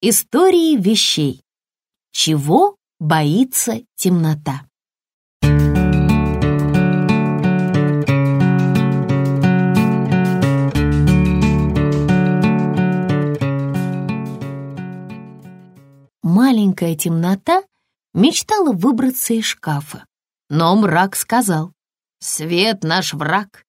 Истории вещей. Чего боится темнота? Маленькая темнота мечтала выбраться из шкафа. Но мрак сказал, «Свет наш враг.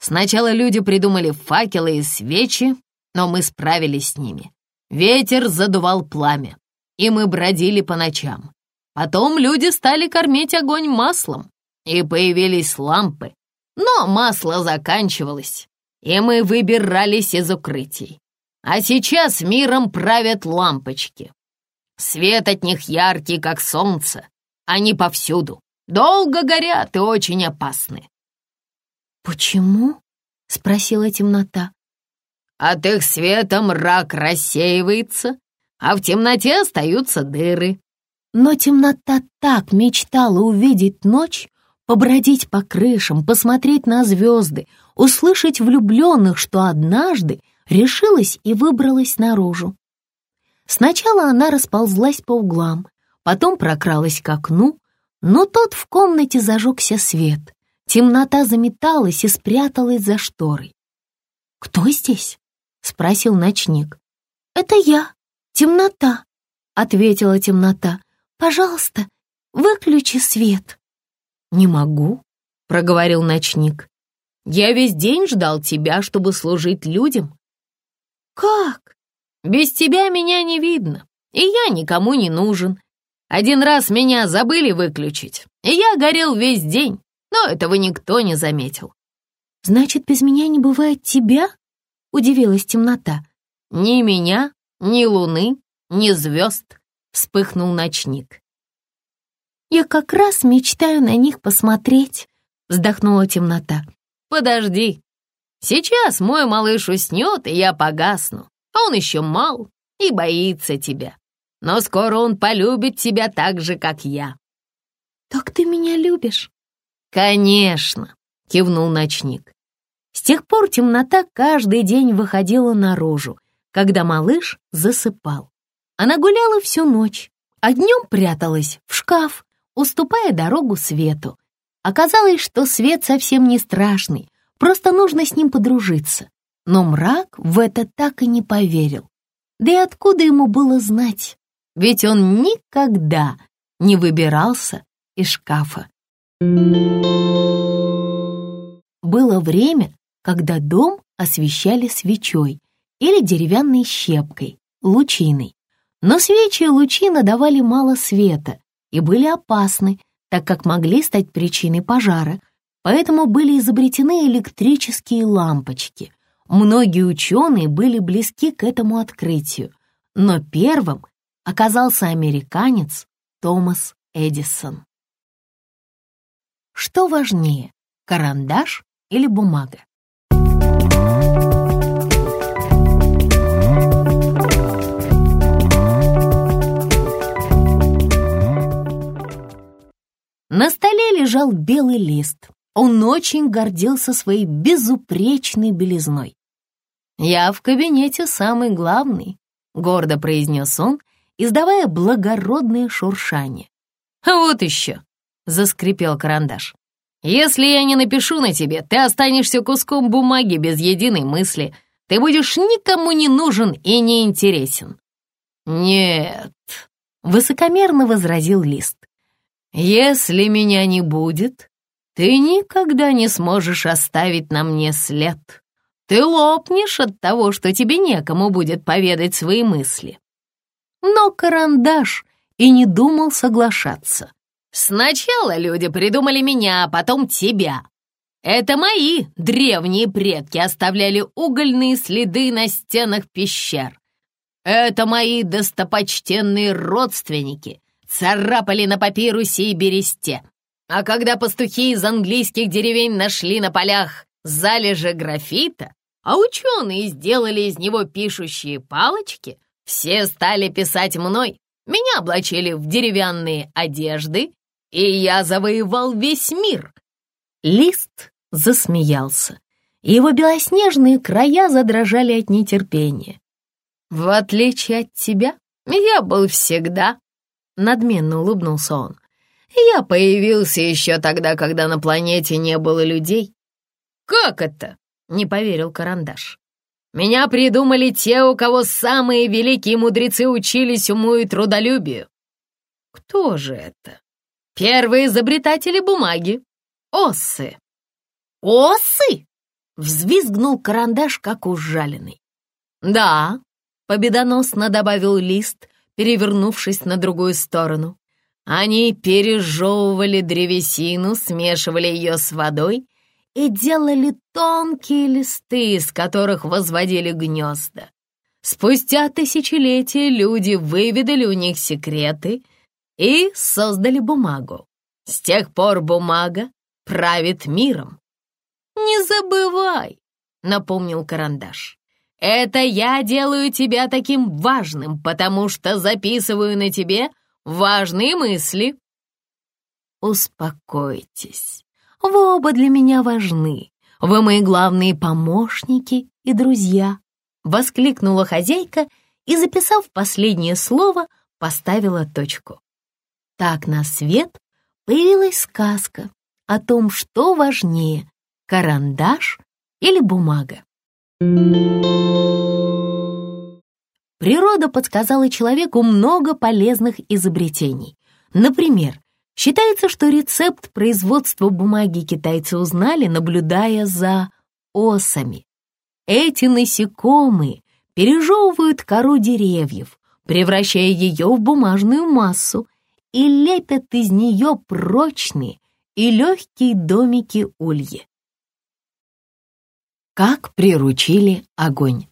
Сначала люди придумали факелы и свечи, но мы справились с ними. Ветер задувал пламя, и мы бродили по ночам. Потом люди стали кормить огонь маслом, и появились лампы. Но масло заканчивалось, и мы выбирались из укрытий. А сейчас миром правят лампочки. Свет от них яркий, как солнце. Они повсюду. Долго горят и очень опасны. «Почему?» — спросила темнота. От их света мрак рассеивается, а в темноте остаются дыры. Но темнота так мечтала увидеть ночь, побродить по крышам, посмотреть на звезды, услышать влюбленных, что однажды решилась и выбралась наружу. Сначала она расползлась по углам, потом прокралась к окну, но тот в комнате зажегся свет. Темнота заметалась и спряталась за шторой. «Кто здесь?» — спросил ночник. «Это я, темнота», — ответила темнота. «Пожалуйста, выключи свет». «Не могу», — проговорил ночник. «Я весь день ждал тебя, чтобы служить людям». «Как?» «Без тебя меня не видно, и я никому не нужен. Один раз меня забыли выключить, и я горел весь день, но этого никто не заметил». «Значит, без меня не бывает тебя?» — удивилась темнота. «Ни меня, ни луны, ни звезд», — вспыхнул ночник. «Я как раз мечтаю на них посмотреть», — вздохнула темнота. «Подожди. Сейчас мой малыш уснет, и я погасну. Он еще мал и боится тебя. Но скоро он полюбит тебя так же, как я». «Так ты меня любишь?» «Конечно», — кивнул ночник. С тех пор темнота каждый день выходила наружу, когда малыш засыпал. Она гуляла всю ночь, а днем пряталась в шкаф, уступая дорогу свету. Оказалось, что свет совсем не страшный, просто нужно с ним подружиться. Но мрак в это так и не поверил. Да и откуда ему было знать? Ведь он никогда не выбирался из шкафа. Было время, когда дом освещали свечой или деревянной щепкой, лучиной. Но свечи и лучина давали мало света и были опасны, так как могли стать причиной пожара, поэтому были изобретены электрические лампочки. Многие ученые были близки к этому открытию, но первым оказался американец Томас Эдисон. Что важнее, карандаш или бумага? На столе лежал белый лист. Он очень гордился своей безупречной белизной. «Я в кабинете самый главный», — гордо произнес он, издавая благородное шуршание. «Вот еще», — заскрипел карандаш. «Если я не напишу на тебе, ты останешься куском бумаги без единой мысли. Ты будешь никому не нужен и не интересен». «Нет», — высокомерно возразил лист. Если меня не будет, ты никогда не сможешь оставить на мне след. Ты лопнешь от того, что тебе некому будет поведать свои мысли. Но карандаш и не думал соглашаться. Сначала люди придумали меня, а потом тебя. Это мои древние предки оставляли угольные следы на стенах пещер. Это мои достопочтенные родственники царапали на папирусе и бересте. А когда пастухи из английских деревень нашли на полях залежи графита, а ученые сделали из него пишущие палочки, все стали писать мной. Меня облачили в деревянные одежды, и я завоевал весь мир. Лист засмеялся, его белоснежные края задрожали от нетерпения. В отличие от тебя, Я был всегда», — надменно улыбнулся он. «Я появился еще тогда, когда на планете не было людей». «Как это?» — не поверил Карандаш. «Меня придумали те, у кого самые великие мудрецы учились уму и трудолюбию». «Кто же это?» «Первые изобретатели бумаги. Осы». «Осы?» — взвизгнул Карандаш, как ужаленный. «Да», — победоносно добавил Лист, перевернувшись на другую сторону. Они пережевывали древесину, смешивали ее с водой и делали тонкие листы, из которых возводили гнезда. Спустя тысячелетия люди выведали у них секреты и создали бумагу. С тех пор бумага правит миром. «Не забывай», — напомнил Карандаш. Это я делаю тебя таким важным, потому что записываю на тебе важные мысли». «Успокойтесь. Вы оба для меня важны. Вы мои главные помощники и друзья», — воскликнула хозяйка и, записав последнее слово, поставила точку. Так на свет появилась сказка о том, что важнее — карандаш или бумага. Природа подсказала человеку много полезных изобретений. Например, считается, что рецепт производства бумаги китайцы узнали, наблюдая за осами. Эти насекомые пережевывают кору деревьев, превращая ее в бумажную массу и лепят из нее прочные и легкие домики ульи как приручили огонь.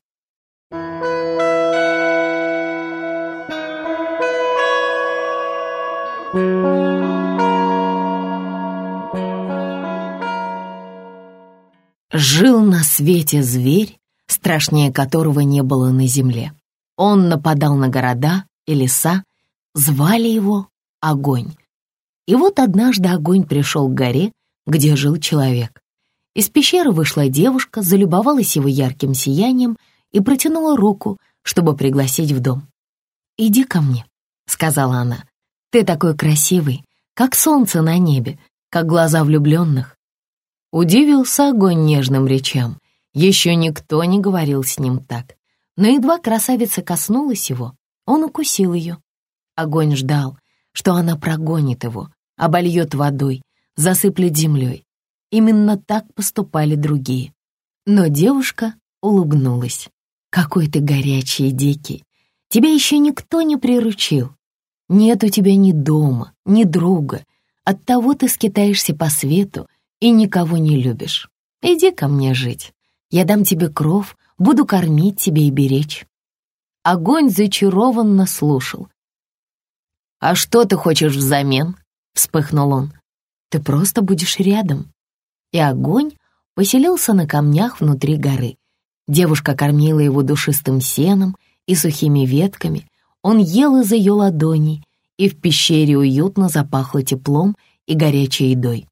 Жил на свете зверь, страшнее которого не было на земле. Он нападал на города и леса, звали его Огонь. И вот однажды огонь пришел к горе, где жил человек. Из пещеры вышла девушка, залюбовалась его ярким сиянием и протянула руку, чтобы пригласить в дом. «Иди ко мне», — сказала она. «Ты такой красивый, как солнце на небе, как глаза влюбленных». Удивился огонь нежным речам. Еще никто не говорил с ним так. Но едва красавица коснулась его, он укусил ее. Огонь ждал, что она прогонит его, обольет водой, засыплет землей. Именно так поступали другие. Но девушка улыбнулась. «Какой ты горячий и дикий! Тебя еще никто не приручил. Нет у тебя ни дома, ни друга. Оттого ты скитаешься по свету и никого не любишь. Иди ко мне жить. Я дам тебе кров, буду кормить тебя и беречь». Огонь зачарованно слушал. «А что ты хочешь взамен?» — вспыхнул он. «Ты просто будешь рядом и огонь поселился на камнях внутри горы. Девушка кормила его душистым сеном и сухими ветками, он ел из ее ладоней, и в пещере уютно запахло теплом и горячей едой.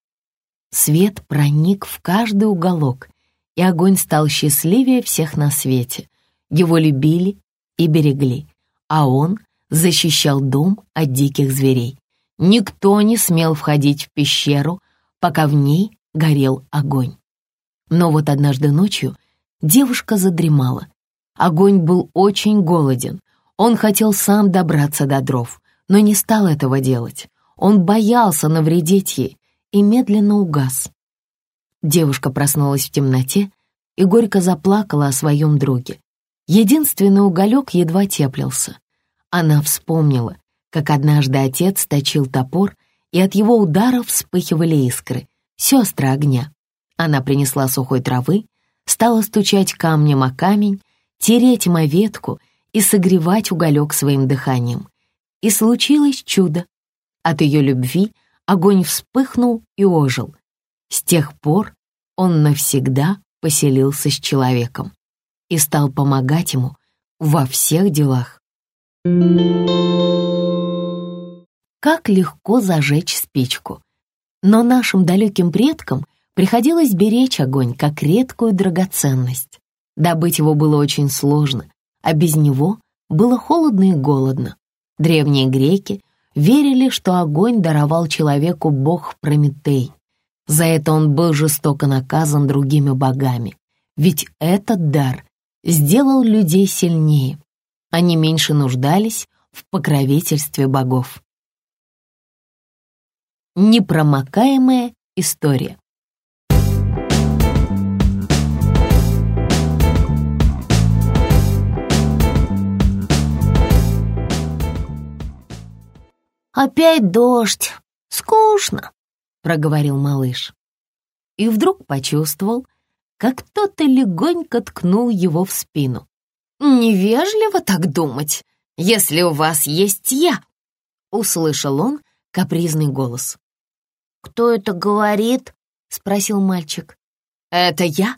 Свет проник в каждый уголок, и огонь стал счастливее всех на свете. Его любили и берегли, а он защищал дом от диких зверей. Никто не смел входить в пещеру, пока в ней горел огонь. Но вот однажды ночью девушка задремала. Огонь был очень голоден. Он хотел сам добраться до дров, но не стал этого делать. Он боялся навредить ей и медленно угас. Девушка проснулась в темноте и горько заплакала о своем друге. Единственный уголек едва теплился. Она вспомнила, как однажды отец точил топор, и от его удара вспыхивали искры, сестры огня. Она принесла сухой травы, стала стучать камнем о камень, тереть ветку и согревать уголек своим дыханием. И случилось чудо. От ее любви огонь вспыхнул и ожил. С тех пор он навсегда поселился с человеком и стал помогать ему во всех делах. Как легко зажечь спичку. Но нашим далеким предкам приходилось беречь огонь как редкую драгоценность. Добыть его было очень сложно, а без него было холодно и голодно. Древние греки верили, что огонь даровал человеку бог Прометей. За это он был жестоко наказан другими богами, ведь этот дар сделал людей сильнее. Они меньше нуждались в покровительстве богов. Непромокаемая история «Опять дождь! Скучно!» — проговорил малыш. И вдруг почувствовал, как кто-то легонько ткнул его в спину. «Невежливо так думать, если у вас есть я!» — услышал он капризный голос. «Кто это говорит?» — спросил мальчик. «Это я,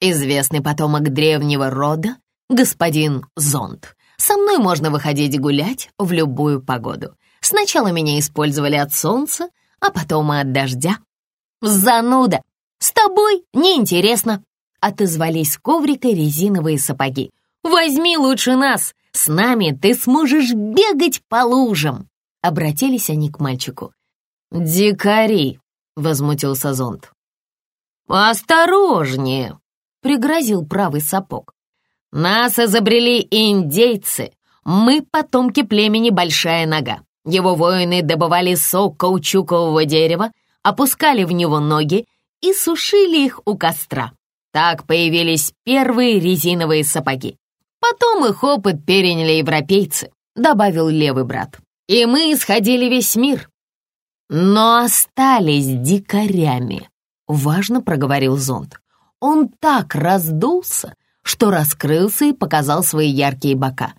известный потомок древнего рода, господин Зонд. Со мной можно выходить гулять в любую погоду. Сначала меня использовали от солнца, а потом и от дождя. «Зануда! С тобой неинтересно!» Отозвались коврика резиновые сапоги. «Возьми лучше нас! С нами ты сможешь бегать по лужам!» Обратились они к мальчику. «Дикари!» — возмутился зонт. «Осторожнее!» — пригрозил правый сапог. «Нас изобрели индейцы. Мы потомки племени Большая Нога. Его воины добывали сок каучукового дерева, опускали в него ноги и сушили их у костра. Так появились первые резиновые сапоги. Потом их опыт переняли европейцы, добавил левый брат. И мы исходили весь мир. Но остались дикарями, важно проговорил зонт. Он так раздулся, что раскрылся и показал свои яркие бока.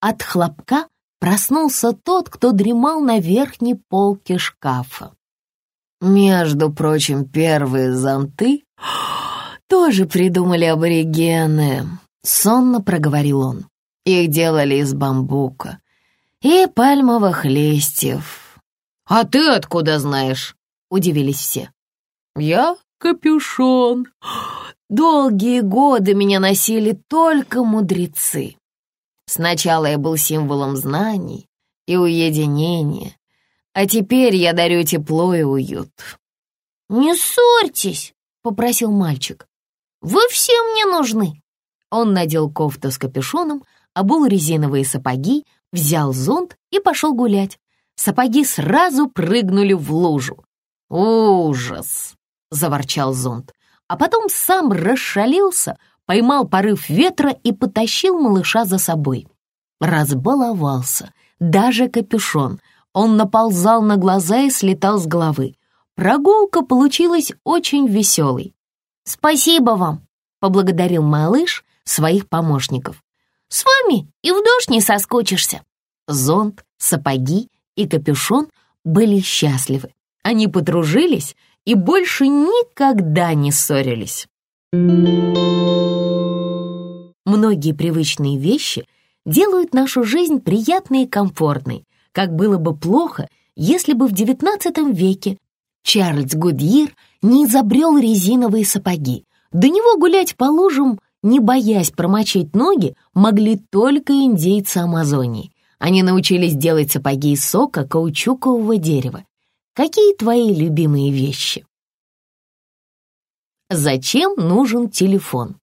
От хлопка проснулся тот, кто дремал на верхней полке шкафа. Между прочим, первые зонты тоже придумали аборигены, сонно проговорил он. Их делали из бамбука и пальмовых листьев. «А ты откуда знаешь?» — удивились все. «Я капюшон. Долгие годы меня носили только мудрецы. Сначала я был символом знаний и уединения, а теперь я дарю тепло и уют». «Не ссорьтесь», — попросил мальчик. «Вы все мне нужны». Он надел кофту с капюшоном, обул резиновые сапоги, взял зонт и пошел гулять. Сапоги сразу прыгнули в лужу. «Ужас!» — заворчал зонт, а потом сам расшалился, поймал порыв ветра и потащил малыша за собой. Разбаловался, даже капюшон. Он наползал на глаза и слетал с головы. Прогулка получилась очень веселой. «Спасибо вам», — поблагодарил малыш своих помощников. «С вами и в дождь не соскучишься». Зонт, сапоги и капюшон были счастливы. Они подружились и больше никогда не ссорились. Многие привычные вещи делают нашу жизнь приятной и комфортной, как было бы плохо, если бы в XIX веке Чарльз Гудьер не изобрел резиновые сапоги. До него гулять по лужам, не боясь промочить ноги, могли только индейцы Амазонии. Они научились делать сапоги из сока каучукового дерева. Какие твои любимые вещи? Зачем нужен телефон?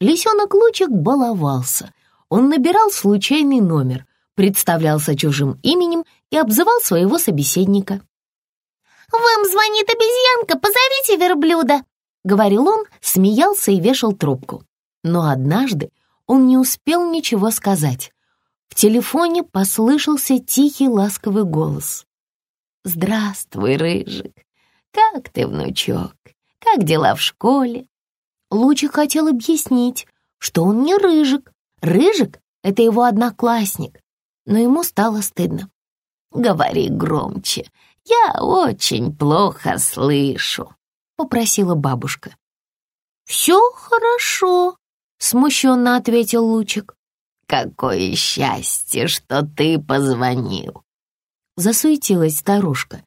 Лисенок Лучик баловался. Он набирал случайный номер, представлялся чужим именем и обзывал своего собеседника. «Вам звонит обезьянка, позовите верблюда!» — говорил он, смеялся и вешал трубку. Но однажды он не успел ничего сказать. В телефоне послышался тихий ласковый голос. «Здравствуй, Рыжик! Как ты, внучок? Как дела в школе?» Лучик хотел объяснить, что он не Рыжик. Рыжик — это его одноклассник, но ему стало стыдно. «Говори громче, я очень плохо слышу», — попросила бабушка. «Все хорошо», — смущенно ответил Лучик. «Какое счастье, что ты позвонил!» Засуетилась старушка.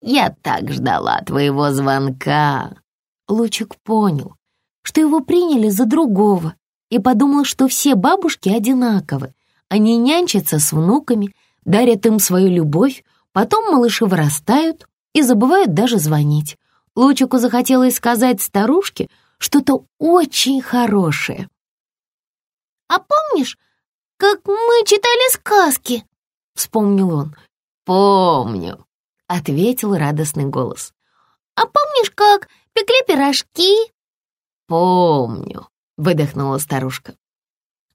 Я так ждала твоего звонка». Лучик понял, что его приняли за другого, и подумал, что все бабушки одинаковы. Они нянчатся с внуками, дарят им свою любовь, потом малыши вырастают и забывают даже звонить. Лучику захотелось сказать старушке что-то очень хорошее. «А помнишь, как мы читали сказки?» — вспомнил он. «Помню», — ответил радостный голос. «А помнишь, как пекли пирожки?» «Помню», — выдохнула старушка.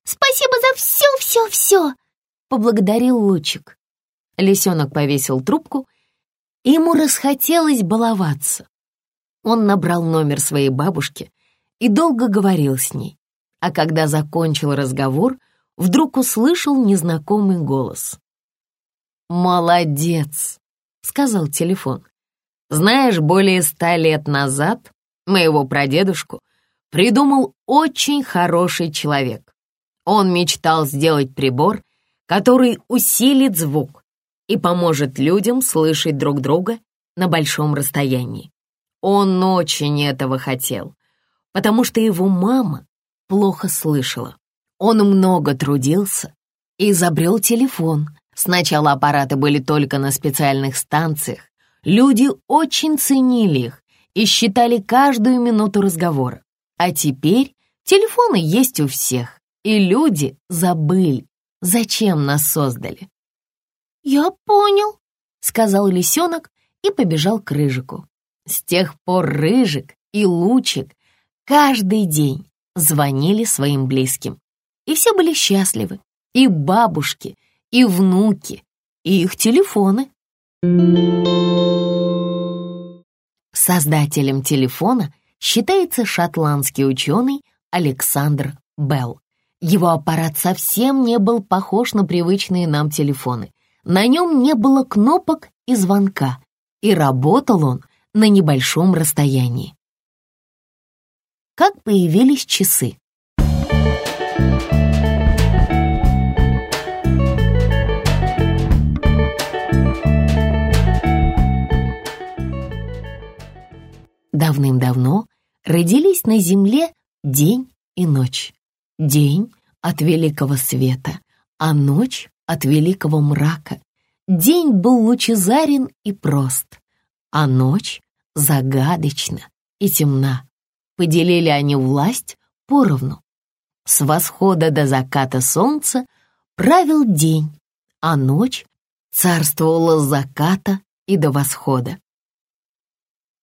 «Спасибо за все-все-все!» — поблагодарил Лучик. Лисенок повесил трубку, и ему расхотелось баловаться. Он набрал номер своей бабушки и долго говорил с ней, а когда закончил разговор, вдруг услышал незнакомый голос. «Молодец!» — сказал телефон. «Знаешь, более ста лет назад моего прадедушку придумал очень хороший человек. Он мечтал сделать прибор, который усилит звук и поможет людям слышать друг друга на большом расстоянии. Он очень этого хотел, потому что его мама плохо слышала. Он много трудился и изобрел телефон. Сначала аппараты были только на специальных станциях. Люди очень ценили их и считали каждую минуту разговора. А теперь телефоны есть у всех, и люди забыли, зачем нас создали. «Я понял», — сказал лисенок и побежал к Рыжику. С тех пор Рыжик и Лучик каждый день звонили своим близким. И все были счастливы. И бабушки, и внуки, и их телефоны. Создателем телефона считается шотландский ученый Александр Белл. Его аппарат совсем не был похож на привычные нам телефоны. На нем не было кнопок и звонка, и работал он на небольшом расстоянии. Как появились часы? Давным-давно родились на земле день и ночь. День от великого света, а ночь от великого мрака. День был лучезарен и прост, а ночь загадочна и темна. Поделили они власть поровну. С восхода до заката солнца правил день, а ночь царствовала с заката и до восхода.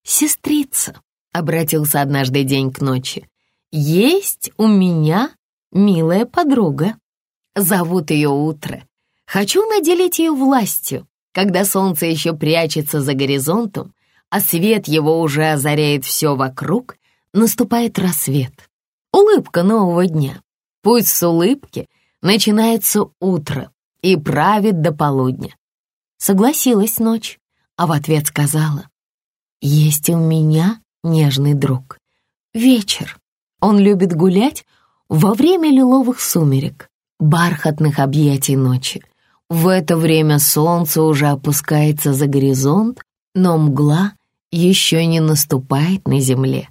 «Сестрица», — обратился однажды день к ночи, «есть у меня милая подруга. Зовут ее Утро. Хочу наделить ее властью. Когда солнце еще прячется за горизонтом, а свет его уже озаряет все вокруг, наступает рассвет. Улыбка нового дня. Пусть с улыбки начинается утро и правит до полудня. Согласилась ночь, а в ответ сказала, «Есть у меня нежный друг. Вечер. Он любит гулять во время лиловых сумерек, бархатных объятий ночи. В это время солнце уже опускается за горизонт, но мгла еще не наступает на земле.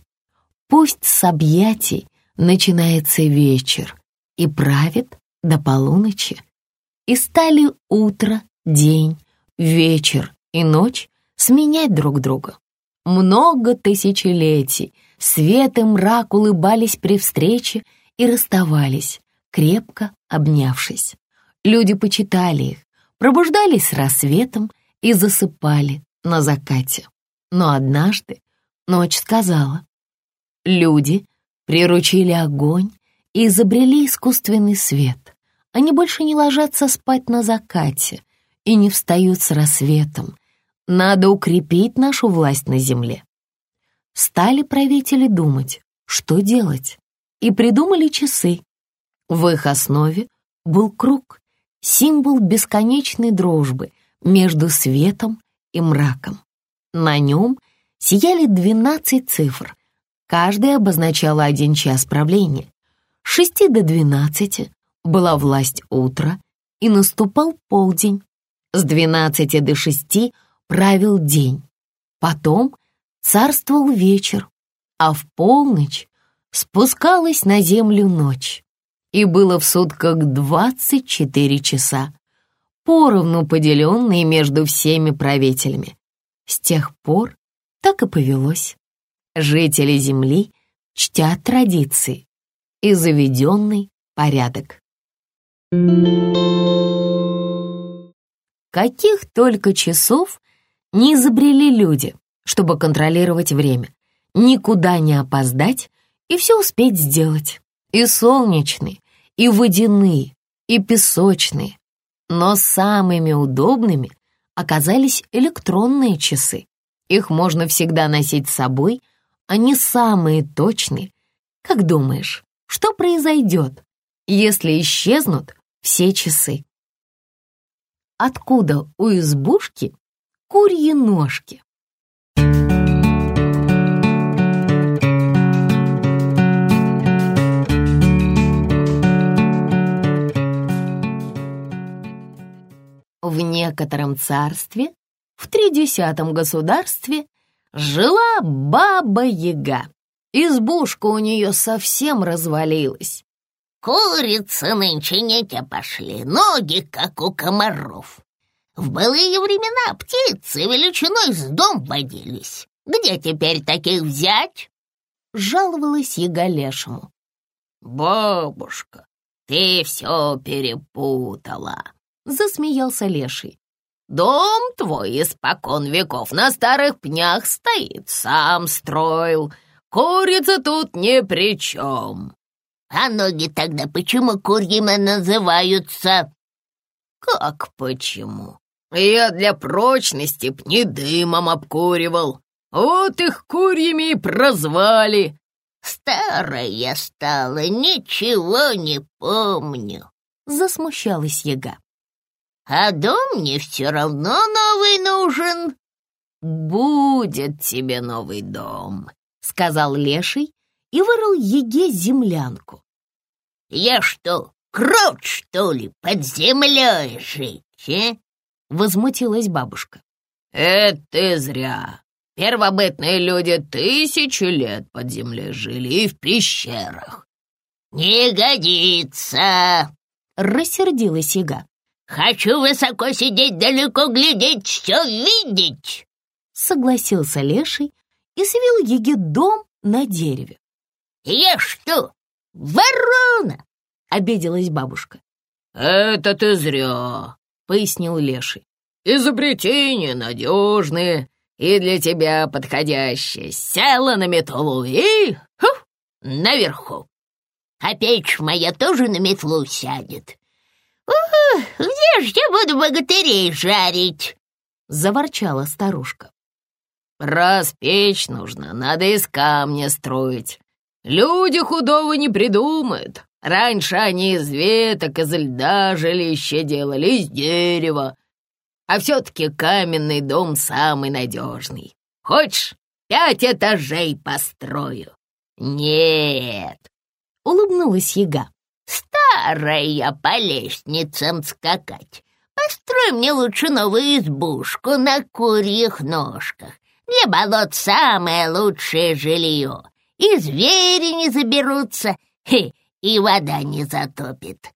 Пусть с объятий начинается вечер и правит до полуночи. И стали утро, день, вечер и ночь сменять друг друга. Много тысячелетий свет и мрак улыбались при встрече и расставались, крепко обнявшись. Люди почитали их, пробуждались с рассветом и засыпали на закате. Но однажды ночь сказала, Люди приручили огонь и изобрели искусственный свет. Они больше не ложатся спать на закате и не встают с рассветом. Надо укрепить нашу власть на земле. Стали правители думать, что делать, и придумали часы. В их основе был круг, символ бесконечной дружбы между светом и мраком. На нем сияли двенадцать цифр, Каждая обозначала один час правления. С шести до двенадцати была власть утра, и наступал полдень. С двенадцати до шести правил день, Потом царствовал вечер, а в полночь спускалась на землю ночь. И было в сутках двадцать четыре часа, поровну поделенные между всеми правителями. С тех пор так и повелось. Жители Земли чтят традиции и заведенный порядок. Каких только часов не изобрели люди, чтобы контролировать время, никуда не опоздать и все успеть сделать. И солнечные, и водяные, и песочные. Но самыми удобными оказались электронные часы. Их можно всегда носить с собой, они самые точные. Как думаешь, что произойдет, если исчезнут все часы? Откуда у избушки курьи ножки? В некотором царстве, в тридесятом государстве, жила Баба-Яга. Избушка у нее совсем развалилась. Курицы нынче не те пошли, ноги, как у комаров. В былые времена птицы величиной с дом водились. Где теперь таких взять? Жаловалась яга лешему. Бабушка, ты все перепутала, засмеялся леший. Дом твой испокон веков на старых пнях стоит, сам строил. Курица тут ни при чем. А ноги тогда почему курьими называются? Как почему? Я для прочности пни дымом обкуривал. Вот их курьями и прозвали. Старая стала, ничего не помню. Засмущалась яга. А дом мне все равно новый нужен. Будет тебе новый дом, сказал леший и вырыл еге землянку. «Я что, крот, что ли, под землей жить, а?» — возмутилась бабушка. «Это ты зря. Первобытные люди тысячи лет под землей жили и в пещерах». «Не годится!» — рассердилась яга. «Хочу высоко сидеть, далеко глядеть, все видеть!» Согласился леший и свел еге дом на дереве. «Я что, ворона?» — обиделась бабушка. «Это ты зря», — пояснил Леший. «Изобретения надежные и для тебя подходящие. Села на метлу и... Хух, наверху. А печь моя тоже на метлу сядет. Ух, где ж я буду богатырей жарить?» — заворчала старушка. «Раз печь нужно, надо из камня строить. Люди худого не придумают. Раньше они из веток, из льда жилище делали, из дерева. А все-таки каменный дом самый надежный. Хочешь, пять этажей построю? Нет, улыбнулась яга. Старая по лестницам скакать. Построй мне лучше новую избушку на курьих ножках. Для болот самое лучшее жилье и звери не заберутся, хе, и вода не затопит».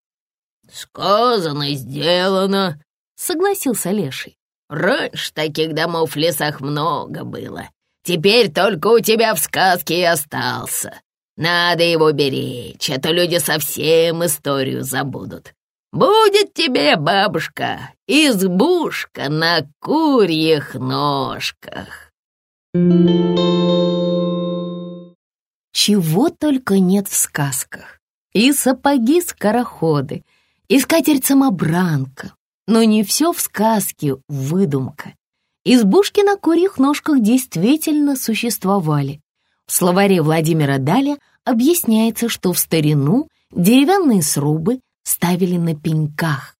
«Сказано, сделано», — согласился Леший. «Раньше таких домов в лесах много было. Теперь только у тебя в сказке и остался. Надо его беречь, а то люди совсем историю забудут. Будет тебе, бабушка, избушка на курьих ножках». Чего только нет в сказках. И сапоги-скороходы, и скатерть-самобранка. Но не все в сказке выдумка. Избушки на курьих ножках действительно существовали. В словаре Владимира Даля объясняется, что в старину деревянные срубы ставили на пеньках.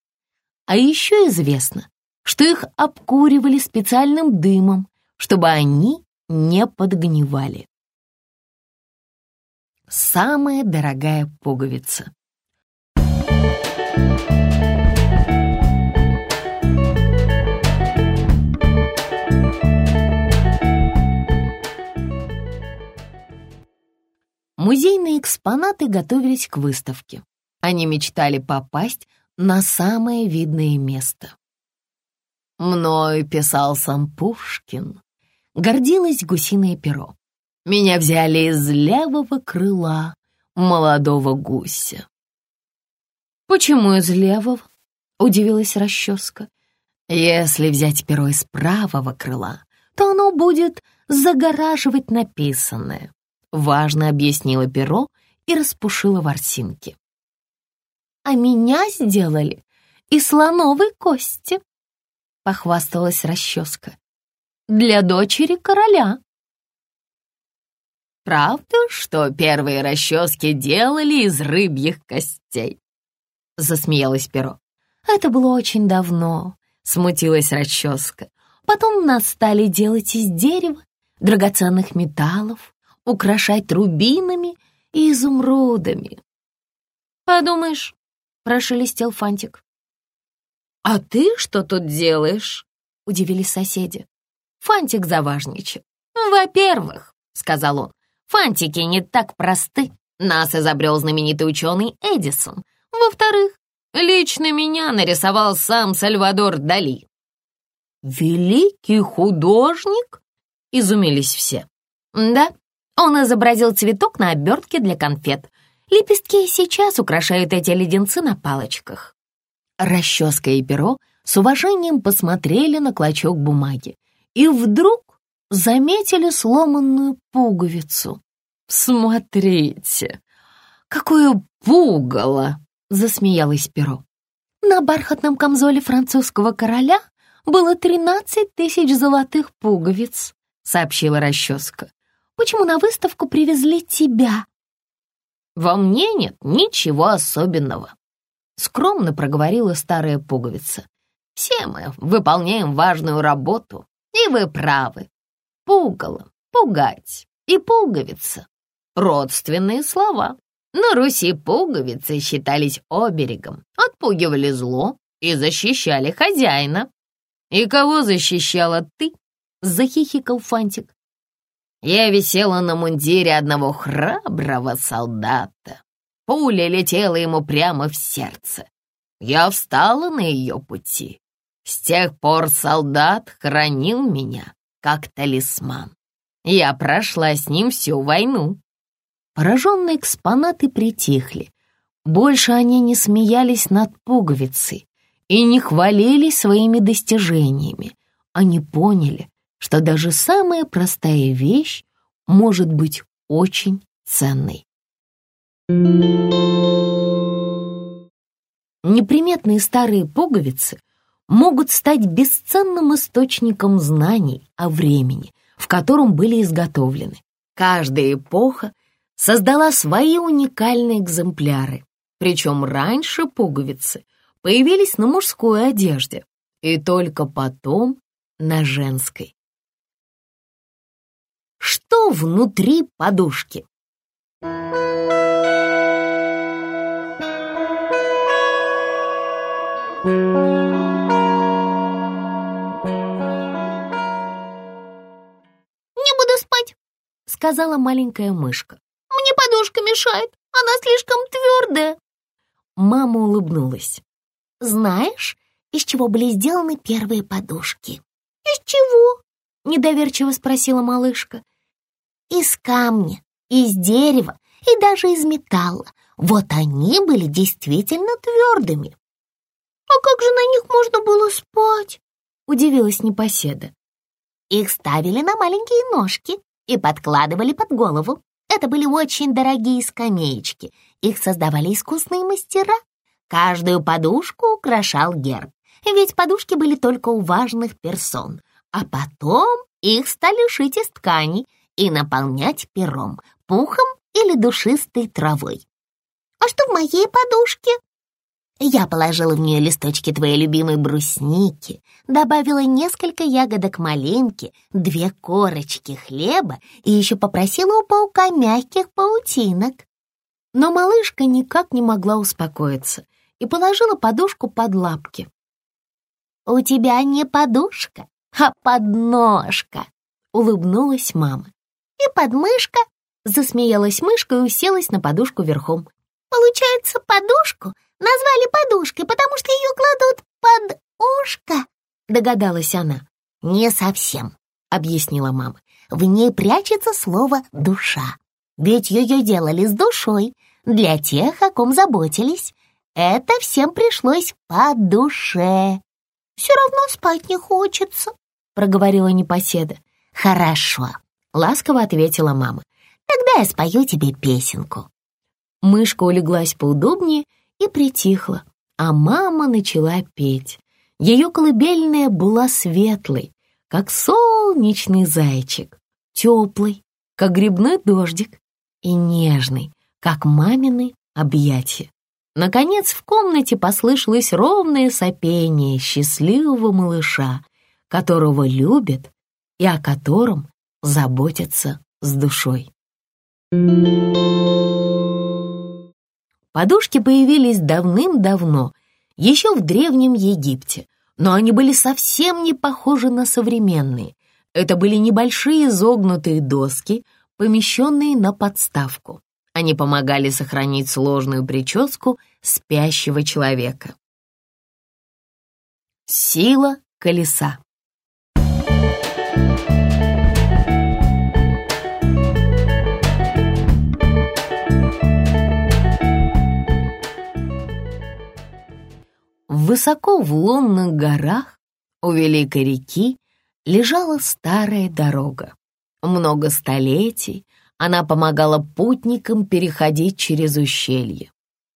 А еще известно, что их обкуривали специальным дымом, чтобы они не подгнивали самая дорогая пуговица. Музейные экспонаты готовились к выставке. Они мечтали попасть на самое видное место. «Мною писал сам Пушкин», — гордилось гусиное перо. «Меня взяли из левого крыла молодого гуся». «Почему из левого?» — удивилась расческа. «Если взять перо из правого крыла, то оно будет загораживать написанное», — важно объяснила перо и распушила ворсинки. «А меня сделали из слоновой кости», — похвасталась расческа. «Для дочери короля». «Правда, что первые расчески делали из рыбьих костей?» — засмеялась перо. «Это было очень давно», — смутилась расческа. «Потом нас стали делать из дерева, драгоценных металлов, украшать рубинами и изумрудами». «Подумаешь», — прошелестел Фантик. «А ты что тут делаешь?» — удивились соседи. Фантик заважничал. «Во-первых», — сказал он, — «фантики не так просты. Нас изобрел знаменитый ученый Эдисон. Во-вторых, лично меня нарисовал сам Сальвадор Дали». «Великий художник?» — изумились все. «Да, он изобразил цветок на обертке для конфет. Лепестки сейчас украшают эти леденцы на палочках». Расческа и перо с уважением посмотрели на клочок бумаги и вдруг заметили сломанную пуговицу. «Смотрите, какое пугало!» — засмеялось перо. На бархатном камзоле французского короля было тринадцать тысяч золотых пуговиц, сообщила расческа. Почему на выставку привезли тебя? Во мне нет ничего особенного, скромно проговорила старая пуговица. Все мы выполняем важную работу, и вы правы. Пугало, пугать и пуговица — родственные слова. На Руси пуговицы считались оберегом, отпугивали зло и защищали хозяина. «И кого защищала ты?» — захихикал Фантик. Я висела на мундире одного храброго солдата. Пуля летела ему прямо в сердце. Я встала на ее пути. С тех пор солдат хранил меня, как талисман. Я прошла с ним всю войну. Пораженные экспонаты притихли. Больше они не смеялись над пуговицей и не хвалились своими достижениями. Они поняли, что даже самая простая вещь может быть очень ценной. Неприметные старые пуговицы могут стать бесценным источником знаний о времени, в котором были изготовлены. Каждая эпоха создала свои уникальные экземпляры, причем раньше пуговицы появились на мужской одежде и только потом на женской. Что внутри подушки? «Не буду спать», — сказала маленькая мышка. «Мне подушка мешает, она слишком твердая». Мама улыбнулась. «Знаешь, из чего были сделаны первые подушки?» «Из чего?» — недоверчиво спросила малышка. «Из камня, из дерева и даже из металла. Вот они были действительно твердыми». «А как же на них можно было спать?» — удивилась непоседа. Их ставили на маленькие ножки и подкладывали под голову. Это были очень дорогие скамеечки. Их создавали искусные мастера. Каждую подушку украшал герб, ведь подушки были только у важных персон. А потом их стали шить из тканей и наполнять пером, пухом или душистой травой. «А что в моей подушке?» Я положила в нее листочки твоей любимой брусники, добавила несколько ягодок малинки, две корочки хлеба и еще попросила у паука мягких паутинок. Но малышка никак не могла успокоиться и положила подушку под лапки. «У тебя не подушка, а подножка», — улыбнулась мама. «И подмышка, Засмеялась мышка и уселась на подушку верхом. Получается, подушку назвали подушкой, потому что ее кладут под ушко, догадалась она. Не совсем, объяснила мама. В ней прячется слово «душа». Ведь ее делали с душой, для тех, о ком заботились. Это всем пришлось по душе. «Все равно спать не хочется», — проговорила непоседа. «Хорошо», — ласково ответила мама. «Тогда я спою тебе песенку». Мышка улеглась поудобнее и притихла, а мама начала петь. Ее колыбельная была светлой, как солнечный зайчик, теплый, как грибной дождик, и нежный, как мамины объятия. Наконец в комнате послышалось ровное сопение счастливого малыша, которого любят и о котором заботятся с душой. Подушки появились давным-давно, еще в Древнем Египте, но они были совсем не похожи на современные. Это были небольшие изогнутые доски, помещенные на подставку. Они помогали сохранить сложную прическу спящего человека. Сила колеса. Высоко в лунных горах у Великой реки лежала старая дорога. Много столетий она помогала путникам переходить через ущелье.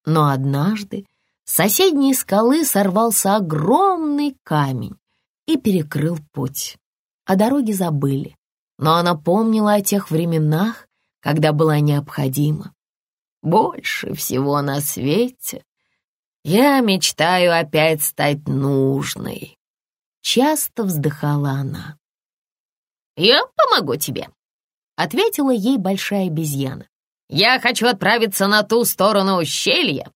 Но однажды с соседней скалы сорвался огромный камень и перекрыл путь. О дороге забыли, но она помнила о тех временах, когда была необходима. Больше всего на свете я мечтаю опять стать нужной. Часто вздыхала она. «Я помогу тебе», ответила ей большая обезьяна. «Я хочу отправиться на ту сторону ущелья,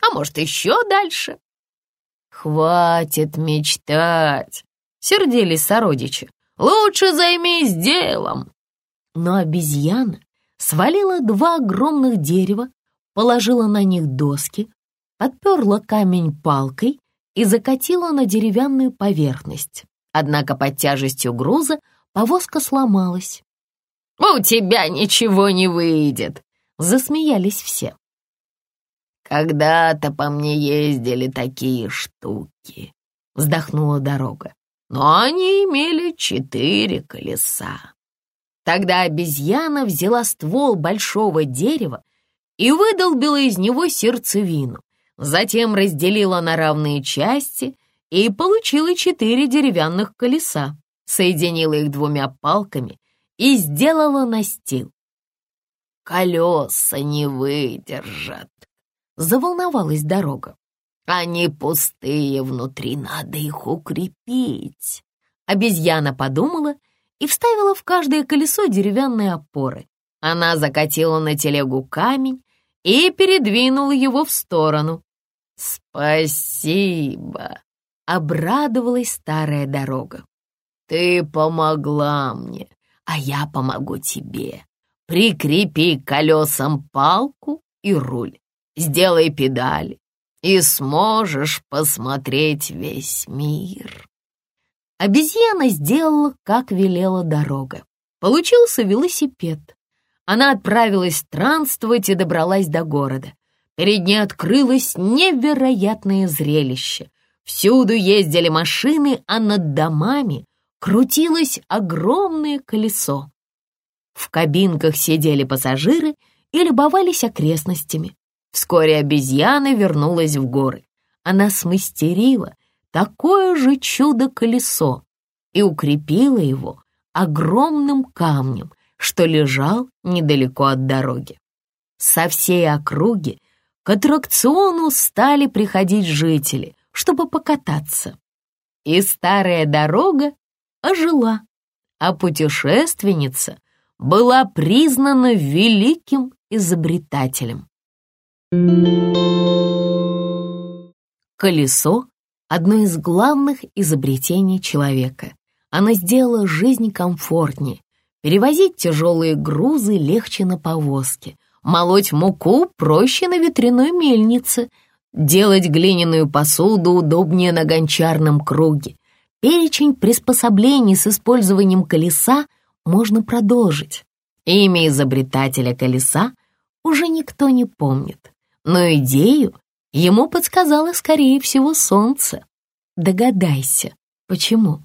а может, еще дальше». «Хватит мечтать», — сердились сородичи. «Лучше займись делом». Но обезьяна свалила два огромных дерева, положила на них доски, отперла камень палкой и закатила на деревянную поверхность. Однако под тяжестью груза повозка сломалась, «У тебя ничего не выйдет!» — засмеялись все. «Когда-то по мне ездили такие штуки», — вздохнула дорога. «Но они имели четыре колеса». Тогда обезьяна взяла ствол большого дерева и выдолбила из него сердцевину, затем разделила на равные части и получила четыре деревянных колеса, соединила их двумя палками и сделала настил. «Колеса не выдержат», — заволновалась дорога. «Они пустые внутри, надо их укрепить». Обезьяна подумала и вставила в каждое колесо деревянные опоры. Она закатила на телегу камень и передвинула его в сторону. «Спасибо!» — обрадовалась старая дорога. «Ты помогла мне, а я помогу тебе. Прикрепи колесам палку и руль, сделай педали, и сможешь посмотреть весь мир». Обезьяна сделала, как велела дорога. Получился велосипед. Она отправилась странствовать и добралась до города. Перед ней открылось невероятное зрелище. Всюду ездили машины, а над домами крутилось огромное колесо. В кабинках сидели пассажиры и любовались окрестностями. Вскоре обезьяна вернулась в горы. Она смастерила такое же чудо-колесо и укрепила его огромным камнем, что лежал недалеко от дороги. Со всей округи к аттракциону стали приходить жители, чтобы покататься. И старая дорога ожила, а путешественница была признана великим изобретателем. Колесо — одно из главных изобретений человека. Оно сделало жизнь комфортнее, Перевозить тяжелые грузы легче на повозке. Молоть муку проще на ветряной мельнице. Делать глиняную посуду удобнее на гончарном круге. Перечень приспособлений с использованием колеса можно продолжить. Имя изобретателя колеса уже никто не помнит, но идею ему подсказало, скорее всего, солнце. Догадайся, почему?